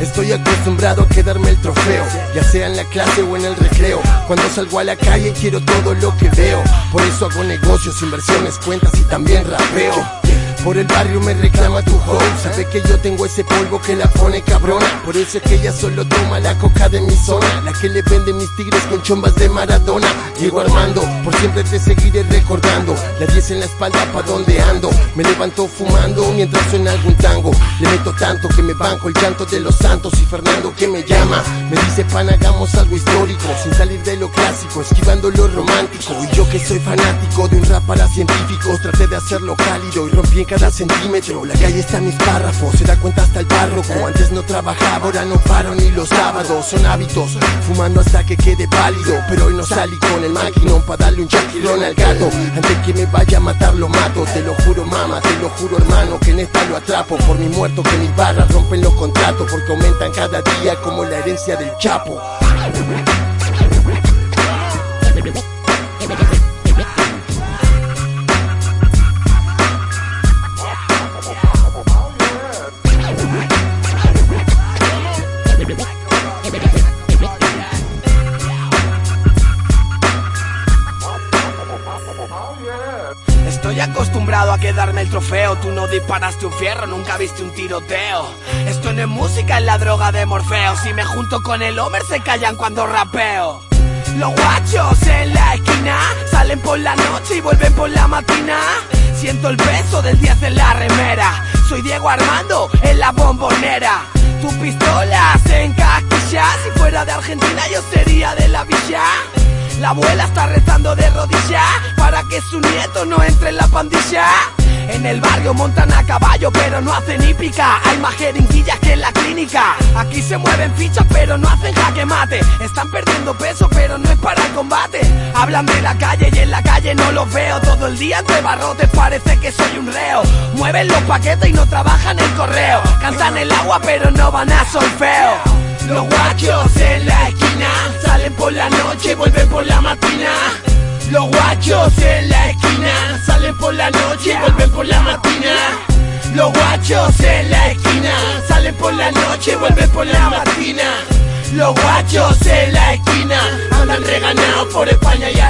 Estoy acostumbrado a quedarme el trofeo, ya sea en la clase o en el recreo. Cuando salgo a la calle quiero todo lo que veo, por eso hago negocios, inversiones, cuentas y también rapeo. Por el barrio me reclama tu hoe Sabe que yo tengo ese polvo que la pone cabrona. Por eso es que ella solo toma la coca de mi zona. La que le vende mis tigres con chombas de Maradona. Llego armando, por siempre te seguiré recordando. La 10 en la espalda pa' donde ando. Me levanto fumando mientras suena algún tango. Le meto tanto que me banco el llanto de los santos. Y Fernando que me llama Me dice pan hagamos algo histórico Sin salir de lo clásico, esquivando lo romántico. Y yo que soy fanático de un rap para científicos Traté de hacerlo cálido y rompí en cada centímetro. La calle está en mis párrafos, se da cuenta hasta el párroco Antes no trabajaba, ahora no paro ni los sábados. Son hábitos, fumando hasta que quede pálido. Pero hoy no salí con el maquinón para darle un chaquirón al gato. Antes que me vaya a matar lo mato. Te lo juro mama, te lo juro hermano Que en esta lo atrapo. Por mi muerto Que mis barras rompen los contratos Porque aumentan cada día como la herencia del Chapo Estoy acostumbrado a quedarme el trofeo. Tú no disparaste un fierro, nunca viste un tiroteo. Esto no es música, es la droga de Morfeo. Si me junto con el Homer, se callan cuando rapeo. Los guachos en la esquina salen por la noche y vuelven por la matina. Siento el peso del 10 en la remera. Soy Diego Armando en la bombonera. Tu pistola se encasquilla. Si fuera de Argentina, yo sería de la villa. La abuela está rezando de rodillas que su nieto no entre en la pandilla. En el barrio montan a caballo, pero no hacen hípica. Hay más jeringuillas que en la clínica. Aquí se mueven fichas, pero no hacen jaque mate. Están perdiendo peso, pero no es para el combate. Hablan de la calle y en la calle no los veo. Todo el día entre barrotes parece que soy un reo. Mueven los paquetes y no trabajan el correo. Cantan el agua, pero no van a solfeo. Los guachos en la esquina salen por la noche y vuelven por la matina. Los guachos en la esquina salen por la noche y vuelven por la matina. Los guachos en la esquina andan reganados por España y.